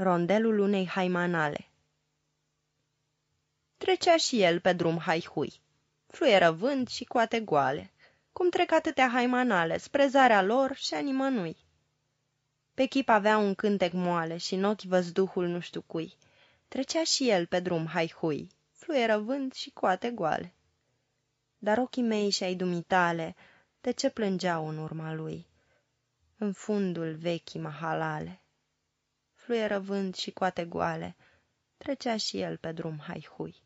Rondelul unei haimanale Trecea și el pe drum haihui. Fluieră vânt și coate goale, cum trec atâtea haimanale, spre zarea lor și a nimănui. Pe chip avea un cântec moale și în ochi văzduhul nu știu cui. Trecea și el pe drum haihui, fluieră vânt și coate goale. Dar ochii mei și ai dumitale, de ce plângeau în urma lui? În fundul vechii mahalale fluieră vânt și coate goale, trecea și el pe drum haihui.